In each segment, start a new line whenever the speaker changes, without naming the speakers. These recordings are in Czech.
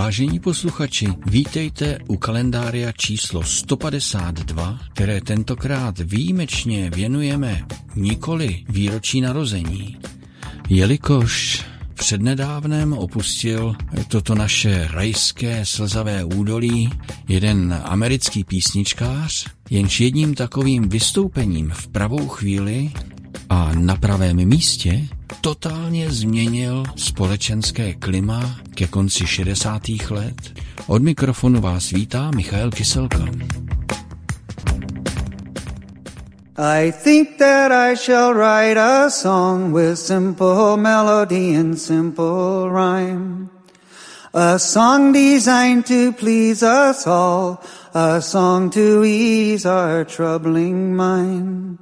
Vážení posluchači, vítejte u kalendária číslo 152, které tentokrát výjimečně věnujeme nikoli výročí narození, jelikož přednedávnem opustil toto naše rajské slzavé údolí jeden americký písničkář, jenž jedním takovým vystoupením v pravou chvíli a na pravém místě totálně změnil společenské klima ke konci 60. let. Od mikrofonu vás vítá Michal Kyselka. I think that I shall write a song with simple melody and simple rhyme. A song designed to please us all, a song to ease our troubling mind.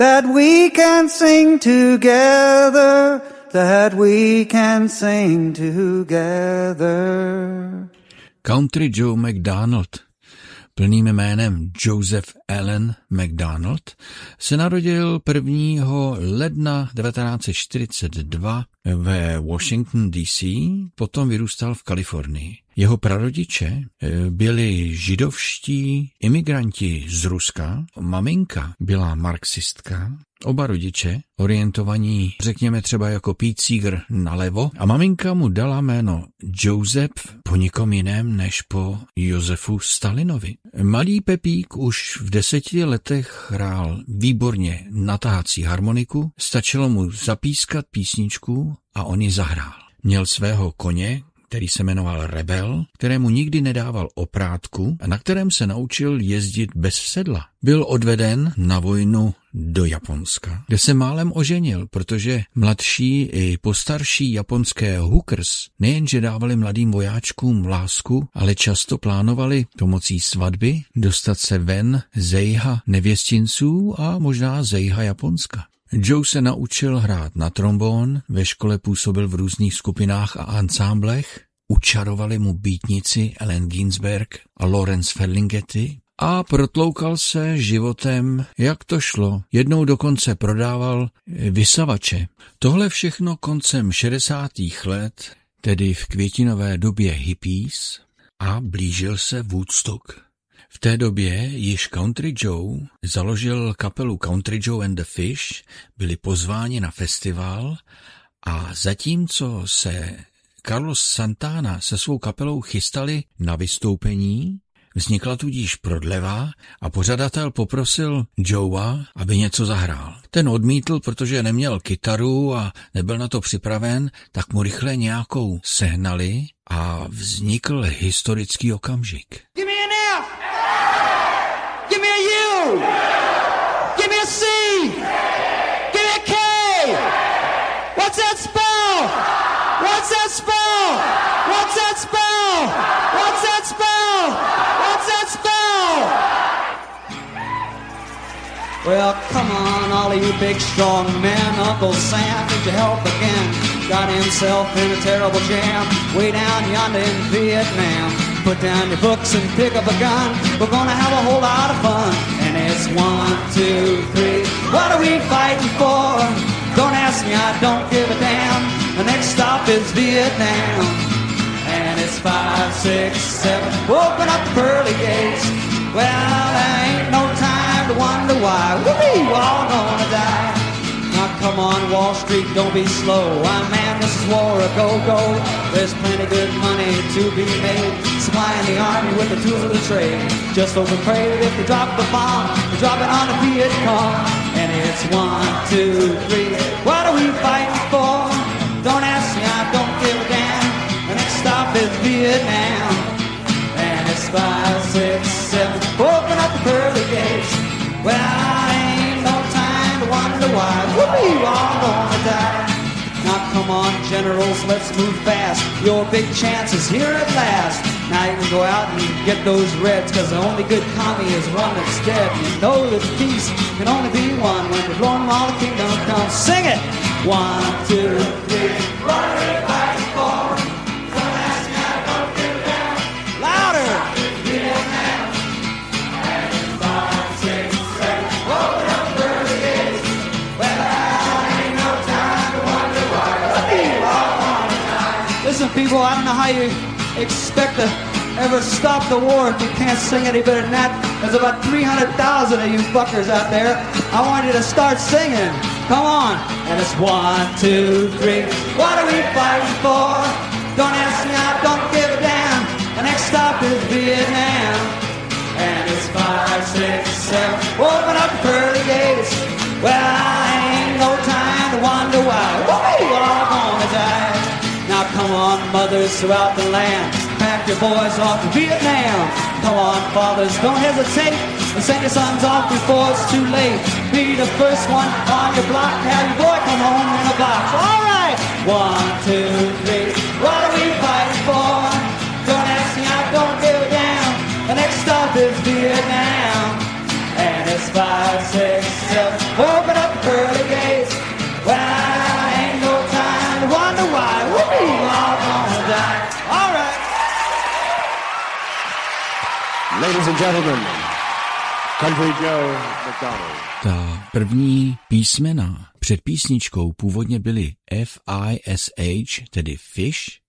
That we can sing together, that we can sing together. Country Joe McDonald plným jménem Joseph Allen McDonald, se narodil 1. ledna 1942 ve Washington DC, potom vyrůstal v Kalifornii. Jeho prarodiče eh, byli židovští imigranti z Ruska, maminka byla marxistka Oba rodiče, orientovaní, řekněme třeba jako Pete Seeger nalevo, a maminka mu dala jméno Joseph po nikom jiném než po Josefu Stalinovi. Malý Pepík už v deseti letech hrál výborně natáhací harmoniku, stačilo mu zapískat písničku a on ji zahrál. Měl svého koně, který se jmenoval Rebel, kterému nikdy nedával oprátku a na kterém se naučil jezdit bez sedla. Byl odveden na vojnu do Japonska, kde se málem oženil, protože mladší i postarší japonské hookers nejenže dávali mladým vojáčkům lásku, ale často plánovali pomocí svatby dostat se ven zejha nevěstinců a možná zejha Japonska. Joe se naučil hrát na trombón, ve škole působil v různých skupinách a ansámblech, učarovali mu býtnici Ellen Ginsberg a Lawrence Ferlinghetti a protloukal se životem, jak to šlo. Jednou dokonce prodával vysavače. Tohle všechno koncem 60. let, tedy v květinové době hippies, a blížil se Woodstock. V té době již Country Joe založil kapelu Country Joe and the Fish, byli pozváni na festival a zatímco se Carlos Santana se svou kapelou chystali na vystoupení, Vznikla tudíž prodleva a pořadatel poprosil Joea, aby něco zahrál. Ten odmítl, protože neměl kytaru a nebyl na to připraven, tak mu rychle nějakou sehnali a vznikl historický okamžik. Give Well, come on, all of you big strong men. Uncle Sam needs your help again. Got himself in a terrible jam way down yonder in Vietnam. Put down your books and pick up a gun. We're gonna have a whole lot of fun. And it's one, two, three. What are we fighting for? Don't ask me, I don't give a damn. The next stop is Vietnam. And it's five, six, seven. Open up the pearly gates. Well, there ain't no to wonder why we all gonna die. Now come on, Wall Street, don't be slow. I man, this is war a go-go. There's plenty good money to be made. Supplying the army with the tools of the trade. Just over pray that if they drop the bomb, they drop it on the Viet Cong. And it's one, two, three. What are we fighting for? Don't ask me, I don't give a damn. The next stop is Vietnam. And it's five, six, seven. Open up the pearly gates. Well, ain't no time to wonder why we all gonna die. Now come on, generals, let's move fast. Your big chance is here at last. Now you can go out and get those reds, cause the only good commie is one that's dead. You know that peace can only be one when the blowing all the kingdom comes. Sing it! One, two, three, run, you
expect to ever stop the war if you can't sing any better than that. There's about 300,000 of you fuckers out there. I want you to start singing. Come on. And it's one, two, three. What are we fighting for? Don't ask me, I don't give a damn. The next stop is Vietnam. And it's five, six, seven. Open up pearly gates. Well, I ain't no time to wonder why. Come on, mothers throughout the land. Pack your boys off to Vietnam. Come on, fathers, don't hesitate. And send your sons off before it's too late. Be the first one on your block. Have your boy come home in a box. All right. One, two, three. And
gentlemen, Country Joe McDonald.
Ta první písmena před písničkou původně byly F-I-S-H, tedy fish,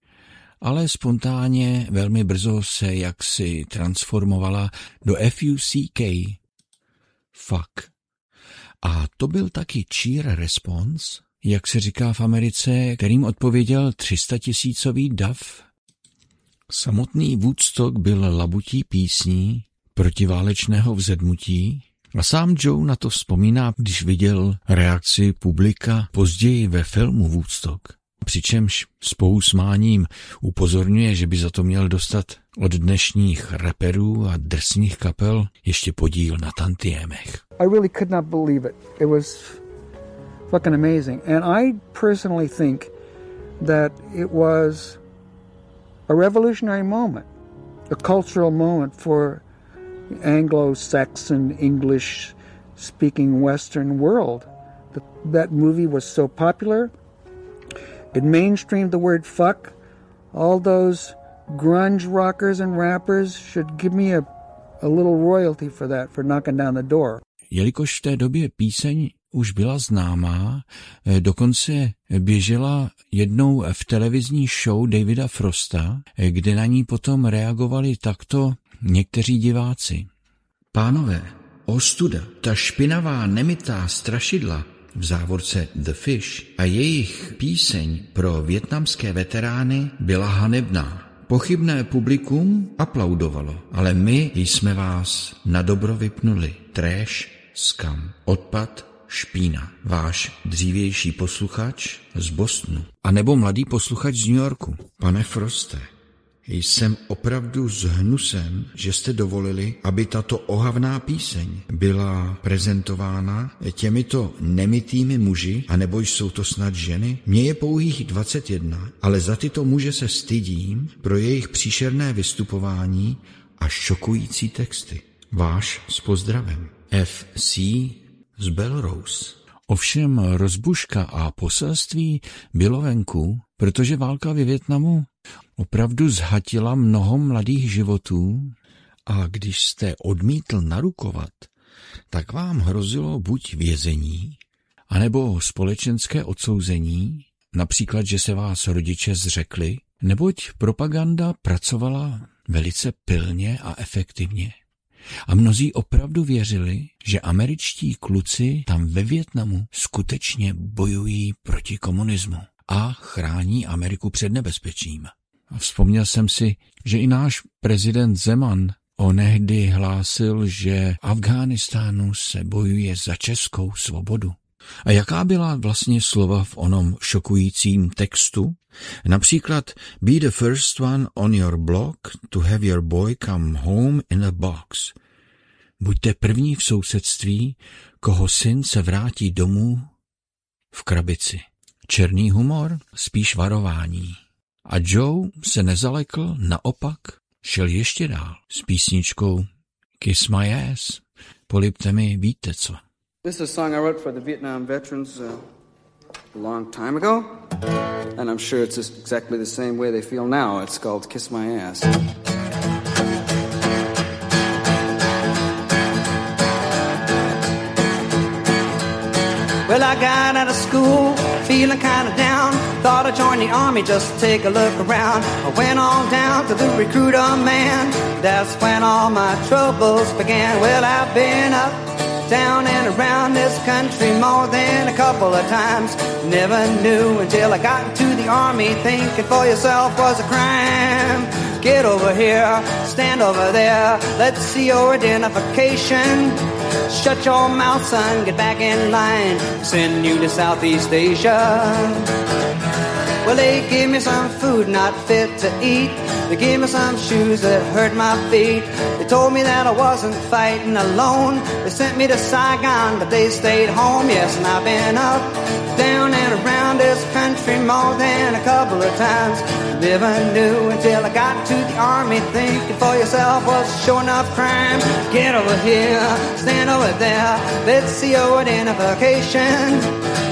ale spontánně velmi brzo se jaksi transformovala do F-U-C-K, fuck. A to byl taky cheer response, jak se říká v Americe, kterým odpověděl 300 tisícový dav. Samotný Woodstock byl labutí písní protiválečného vzedmutí a sám Joe na to vzpomíná, když viděl reakci publika později ve filmu Woodstock. Přičemž s pousmáním upozorňuje, že by za to měl dostat od dnešních reperů a drsných kapel ještě podíl na tantiemech.
I really could not believe it. It was fucking amazing. And I personally think that it was a revolutionary moment, a cultural moment for Anglo Saxon English speaking Western world. That, movie was so popular. It mainstreamed the word fuck. All those grunge rockers and rappers should give me a, a little royalty for that, for knocking down the door.
Jelikož v té době píseň už byla známá, eh, dokonce běžela jednou v televizní show Davida Frosta, eh, kde na ní potom reagovali takto někteří diváci. Pánové, ostuda, ta špinavá nemitá strašidla, v závorce The Fish a jejich píseň pro větnamské veterány byla hanebná. Pochybné publikum aplaudovalo, ale my jsme vás na dobro vypnuli. Trash, skam, odpad, špína. Váš dřívější posluchač z Bostonu. A nebo mladý posluchač z New Yorku. Pane Froste, jsem opravdu s hnusem, že jste dovolili, aby tato ohavná píseň byla prezentována těmito nemitými muži, anebo jsou to snad ženy? Mně je pouhých 21, ale za tyto muže se stydím pro jejich příšerné vystupování a šokující texty. Váš s pozdravem. FC z Belrose. Ovšem rozbuška a poselství bylo venku, protože válka ve Větnamu opravdu zhatila mnoho mladých životů a když jste odmítl narukovat, tak vám hrozilo buď vězení, anebo společenské odsouzení, například, že se vás rodiče zřekli, neboť propaganda pracovala velice pilně a efektivně. A mnozí opravdu věřili, že američtí kluci tam ve Větnamu skutečně bojují proti komunismu a chrání Ameriku před nebezpečím. A vzpomněl jsem si, že i náš prezident Zeman onehdy hlásil, že Afghánistánu se bojuje za českou svobodu. A jaká byla vlastně slova v onom šokujícím textu? Například Be the first one on your block to have your boy come home in a box. Buďte první v sousedství, koho syn se vrátí domů v krabici. Černý humor, spíš varování. A Joe se nezalekl, naopak šel ještě dál s písničkou Kiss My Ass. Polipte mi, víte co.
This is a song I wrote for the Vietnam veterans uh, a long time ago, and I'm sure it's exactly the same way they feel now. It's called Kiss My Ass. Well, I got out of school
feeling kinda down. Thought I'd join the army just to take a look around. I went on down to the recruiter man. That's when all my troubles began. Well, I've been up, down and around this country more than a couple of times. Never knew until I got into the army. Thinking for yourself was a crime. Get over here, stand over there. Let's see your identification. Shut your mouth, son, get back in line. Send you to Southeast Asia. Well, they gave me some food not fit to eat. They gave me some shoes that hurt my feet. They told me that I wasn't fighting alone. They sent me to Saigon, but they stayed home. Yes, and I've been up, around this country more than a couple of times. Never knew until I got to the army. Thinking for yourself was sure enough crime. Get over here, stand over there. Let's see your identification.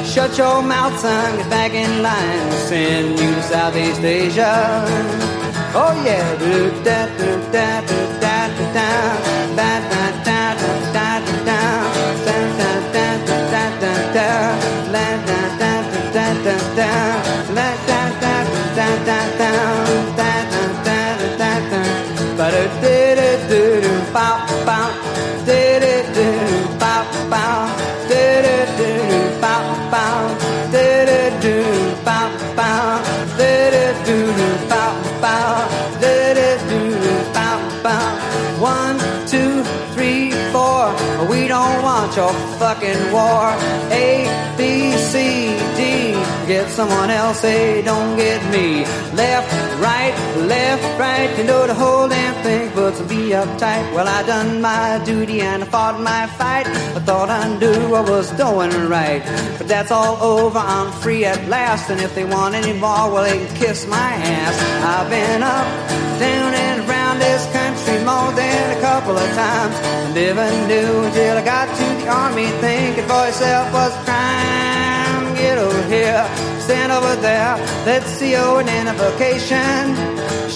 Shut your mouth, son, get back in line. Send you to Southeast Asia. Oh yeah, do da do da do da da da da da fucking war. A B C D. Get someone else A don't get me. Left right left right. You know the whole damn thing. But to be uptight well I done my duty and I fought my fight. I thought I knew I was doing right. But that's all over. I'm free at last. And if they want any more well they can kiss my ass. I've been up down and country more than a couple of times. I never knew until I got to the army thinking for yourself was a crime get over here stand over there. Let's see your identification.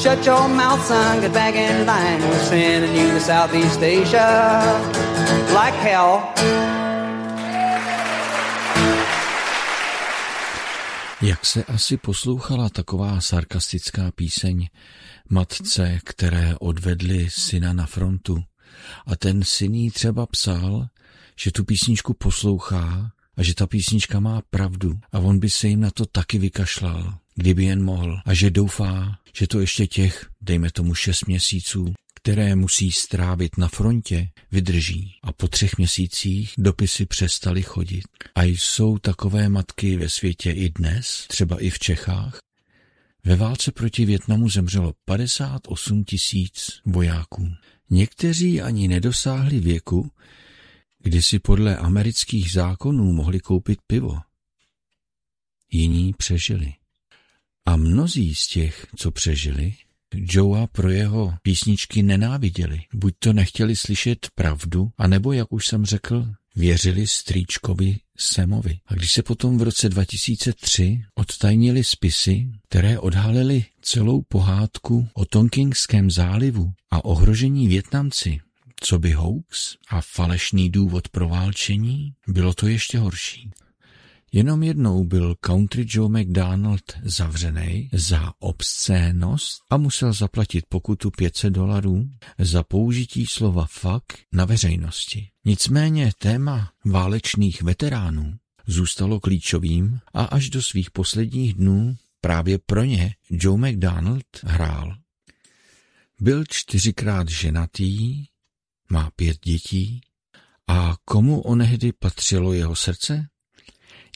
Shut your mouth son get back in line. We're sending you to Southeast Asia. Like hell.
Jak se asi poslouchala taková sarkastická píseň matce, které odvedli syna na frontu a ten syn jí třeba psal, že tu písničku poslouchá a že ta písnička má pravdu a on by se jim na to taky vykašlal, kdyby jen mohl a že doufá, že to ještě těch, dejme tomu šest měsíců, které musí strávit na frontě, vydrží a po třech měsících dopisy přestaly chodit. A jsou takové matky ve světě i dnes, třeba i v Čechách. Ve válce proti Větnamu zemřelo 58 tisíc vojáků. Někteří ani nedosáhli věku, kdy si podle amerických zákonů mohli koupit pivo. Jiní přežili. A mnozí z těch, co přežili, Joea pro jeho písničky nenáviděli. Buď to nechtěli slyšet pravdu, anebo, jak už jsem řekl, věřili strýčkovi Semovi. A když se potom v roce 2003 odtajnili spisy, které odhalily celou pohádku o Tonkingském zálivu a ohrožení Větnamci, co by hoax a falešný důvod pro válčení, bylo to ještě horší. Jenom jednou byl Country Joe McDonald zavřený za obscénost a musel zaplatit pokutu 500 dolarů za použití slova fuck na veřejnosti. Nicméně téma válečných veteránů zůstalo klíčovým a až do svých posledních dnů právě pro ně Joe McDonald hrál. Byl čtyřikrát ženatý, má pět dětí a komu onehdy patřilo jeho srdce?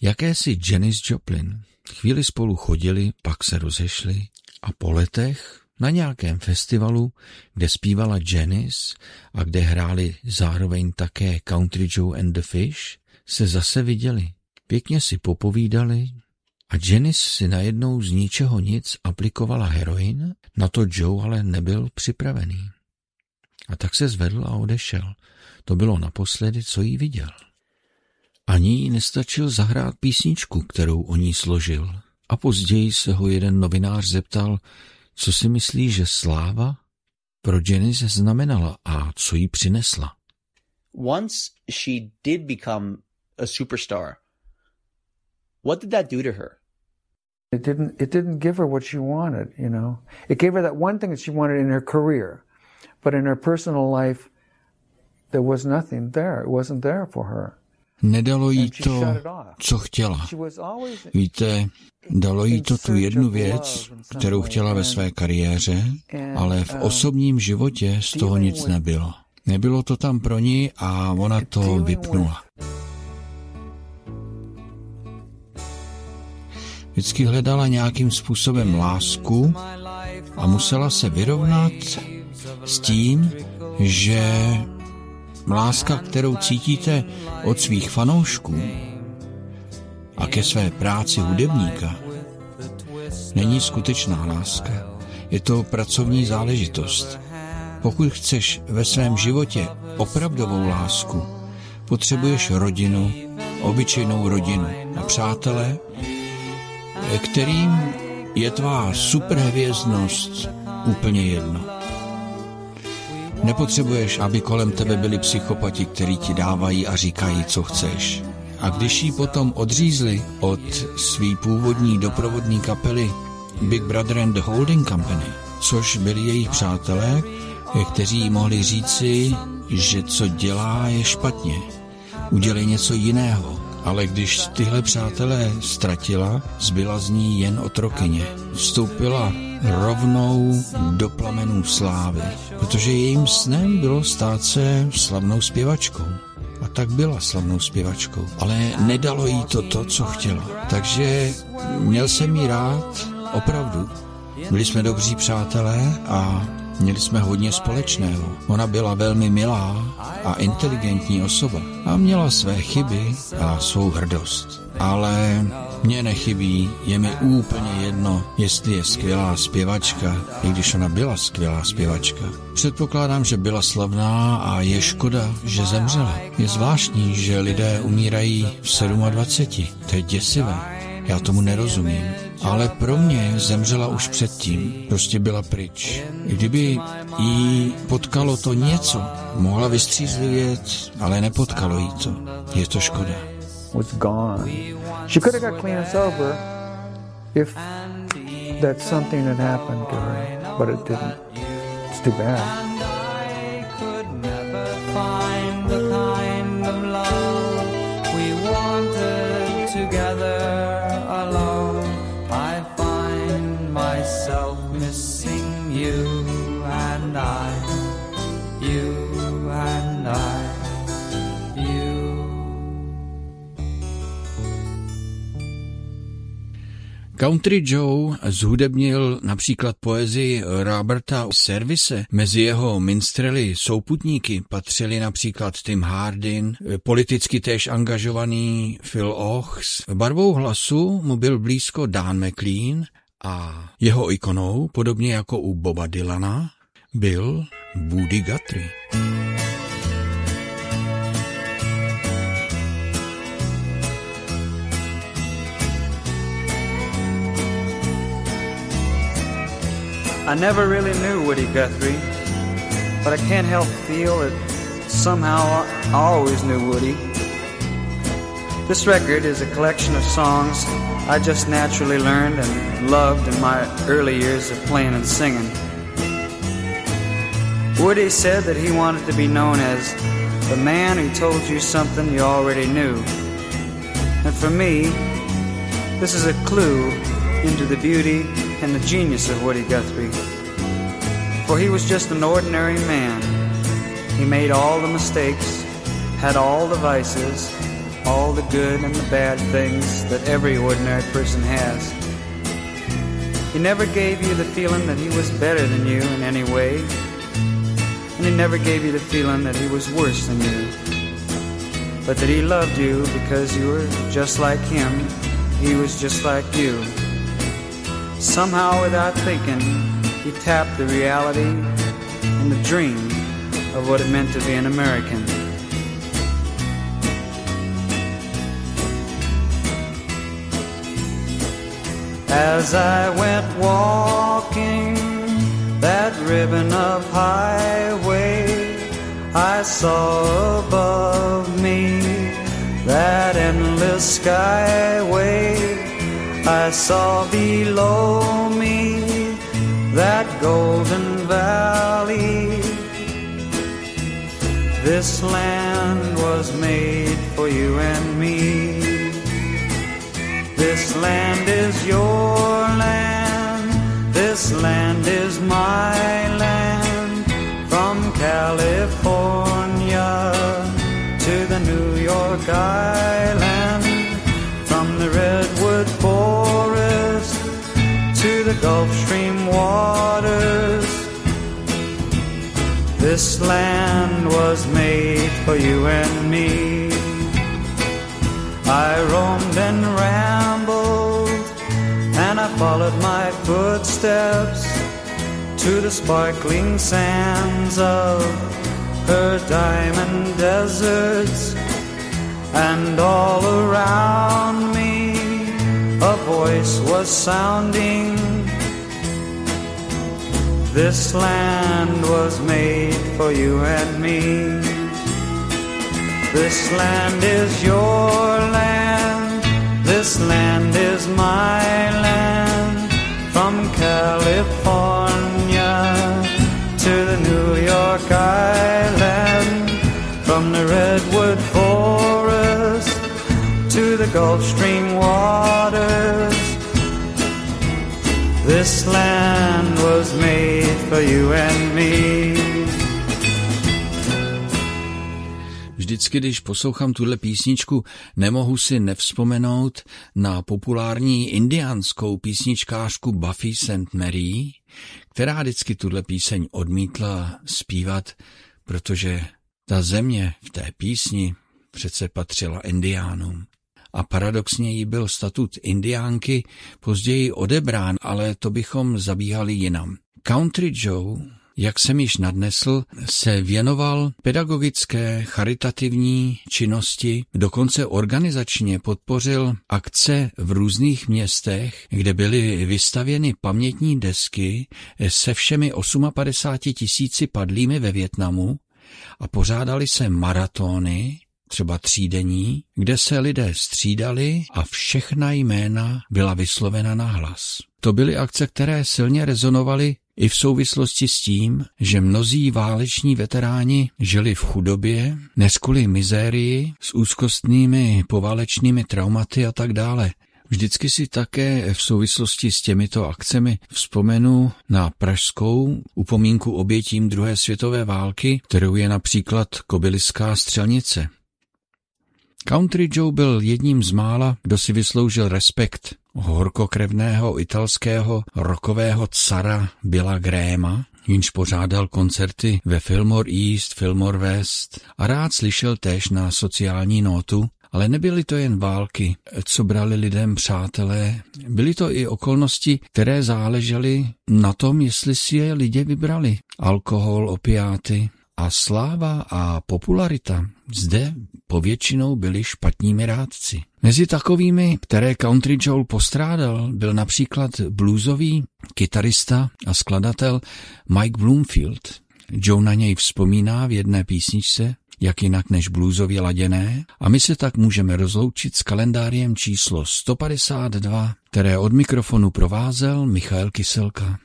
Jakési Janis Joplin. Chvíli spolu chodili, pak se rozešli a po letech na nějakém festivalu, kde zpívala Janis a kde hráli zároveň také Country Joe and the Fish, se zase viděli. Pěkně si popovídali a Janis si najednou z ničeho nic aplikovala heroin, na to Joe ale nebyl připravený. A tak se zvedl a odešel. To bylo naposledy, co jí viděl. Ani jí nestačil zahrát písničku, kterou o ní složil. A později se ho jeden novinář zeptal, co si myslí, že sláva pro Janis znamenala a co jí přinesla.
Once she did become a superstar, What did that do to her?
It didn't. It didn't give her what she wanted. You know, it gave her that one thing that she wanted in her career, but in her personal life, there was nothing there. It wasn't there for her.
Nedalo jí to, co chtěla. Víte, dalo jí to tu jednu věc, kterou chtěla ve své kariéře, ale v osobním životě z toho nic nebylo. Nebylo to tam pro ní a ona to vypnula. Vždycky hledala nějakým způsobem lásku a musela se vyrovnat s tím, že láska, kterou cítíte od svých fanoušků a ke své práci hudebníka, není skutečná láska. Je to pracovní záležitost. Pokud chceš ve svém životě opravdovou lásku, potřebuješ rodinu, obyčejnou rodinu a přátelé, kterým je tvá superhvězdnost úplně jedno. Nepotřebuješ, aby kolem tebe byli psychopati, kteří ti dávají a říkají, co chceš. A když ji potom odřízli od svý původní doprovodní kapely Big Brother and the Holding Company, což byli jejich přátelé, kteří mohli říci, že co dělá je špatně. Udělej něco jiného. Ale když tyhle přátelé ztratila, zbyla z ní jen otrokyně. Vstoupila rovnou do plamenů slávy, protože jejím snem bylo stát se slavnou zpěvačkou. A tak byla slavnou zpěvačkou. Ale nedalo jí to to, co chtěla. Takže měl jsem jí rád opravdu. Byli jsme dobří přátelé a Měli jsme hodně společného. Ona byla velmi milá a inteligentní osoba a měla své chyby a svou hrdost. Ale mně nechybí, je mi úplně jedno, jestli je skvělá zpěvačka, i když ona byla skvělá zpěvačka. Předpokládám, že byla slavná a je škoda, že zemřela. Je zvláštní, že lidé umírají v 27. To je děsivé. Já tomu nerozumím ale pro mě zemřela už předtím, prostě byla pryč. Kdyby jí potkalo to něco, mohla vystřízlivět, ale nepotkalo jí to. Je to škoda.
Was gone. She could have got clean and sober if that something had happened to her, but it didn't. It's too bad.
Country Joe zhudebnil například poezii Roberta Servise. Mezi jeho minstrely souputníky patřili například Tim Hardin, politicky též angažovaný Phil Ochs. Barvou hlasu mu byl blízko Dan McLean a jeho ikonou, podobně jako u Boba Dylana, byl Woody Guthrie.
I never really knew Woody Guthrie, but I can't help feel that somehow I always knew Woody. This record is a collection of songs I just naturally learned and loved in my early years of playing and singing. Woody said that he wanted to be known as the man who told you something you already knew. And for me, this is a clue into the beauty and the genius of Woody Guthrie. For he was just an ordinary man. He made all the mistakes, had all the vices, all the good and the bad things that every ordinary person has. He never gave you the feeling that he was better than you in any way, and he never gave you the feeling that he was worse than you, but that he loved you because you were just like him, he was just like you. Somehow, without thinking, he tapped the reality and the dream of what it meant to be an American. As I went walking that ribbon of highway, I saw above me that endless skyway. I saw below me that golden valley. This land was made for you and me. This land is your land. This land is my land. From California to the New York Island. Gulf Stream waters. This land was made for you and me. I roamed and rambled, and I followed my footsteps to the sparkling sands of her diamond deserts. And all around me, a voice was sounding. This land was made for you and me. This land is your land. This land is my land. From California to the New York Island. From the Redwood Forest to the Gulf Stream waters. This land for you and me.
Vždycky, když poslouchám tuhle písničku, nemohu si nevzpomenout na populární indiánskou písničkářku Buffy St. Mary, která vždycky tuhle píseň odmítla zpívat, protože ta země v té písni přece patřila indiánům. A paradoxně jí byl statut indiánky později odebrán, ale to bychom zabíhali jinam. Country Joe jak jsem již nadnesl, se věnoval pedagogické charitativní činnosti, dokonce organizačně podpořil akce v různých městech, kde byly vystavěny pamětní desky se všemi 58 tisíci padlými ve Větnamu a pořádali se maratony, třeba třídení, kde se lidé střídali a všechna jména byla vyslovena na hlas. To byly akce, které silně rezonovaly i v souvislosti s tím, že mnozí váleční veteráni žili v chudobě, neskuli mizérii, s úzkostnými poválečnými traumaty a tak dále. Vždycky si také v souvislosti s těmito akcemi vzpomenu na pražskou upomínku obětím druhé světové války, kterou je například Kobyliská střelnice. Country Joe byl jedním z mála, kdo si vysloužil respekt horkokrevného italského rokového cara Billa Gréma, jinž pořádal koncerty ve Fillmore East, Fillmore West a rád slyšel též na sociální notu, ale nebyly to jen války, co brali lidem přátelé, byly to i okolnosti, které záležely na tom, jestli si je lidé vybrali. Alkohol, opiáty, a sláva a popularita zde povětšinou byli špatními rádci. Mezi takovými, které Country Joel postrádal, byl například bluesový kytarista a skladatel Mike Bloomfield. Joe na něj vzpomíná v jedné písničce, jak jinak než bluesově laděné, a my se tak můžeme rozloučit s kalendáriem číslo 152, které od mikrofonu provázel Michael Kyselka.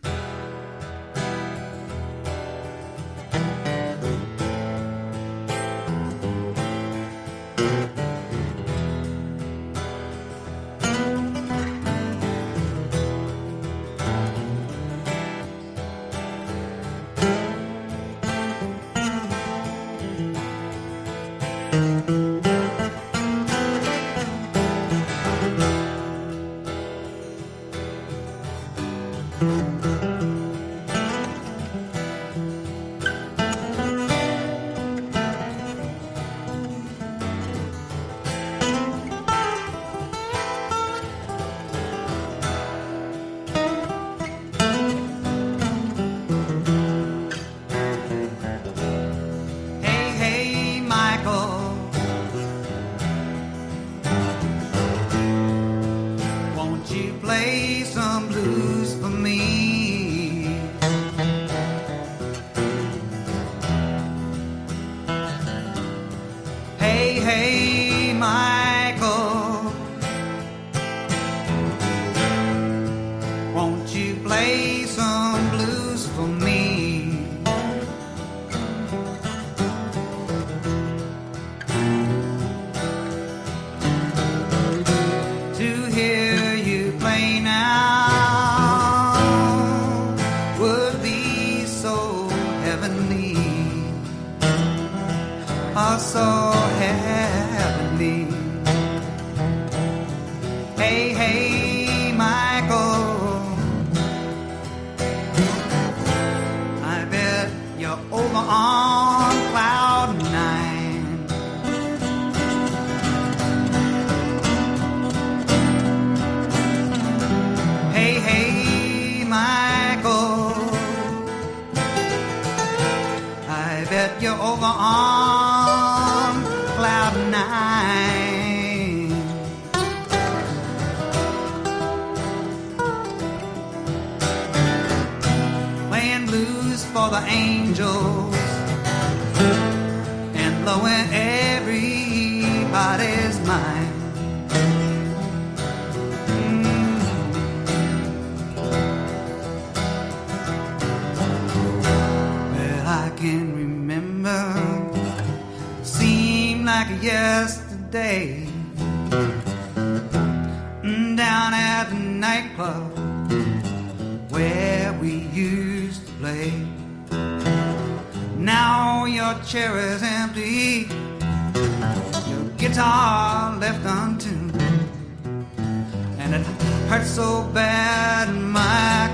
angels and blowing everybody's mind. Mm. Well, I can remember, seemed like yesterday. Mm, down at the nightclub where we used now your chair is empty, your guitar left untuned, and it hurts so bad, my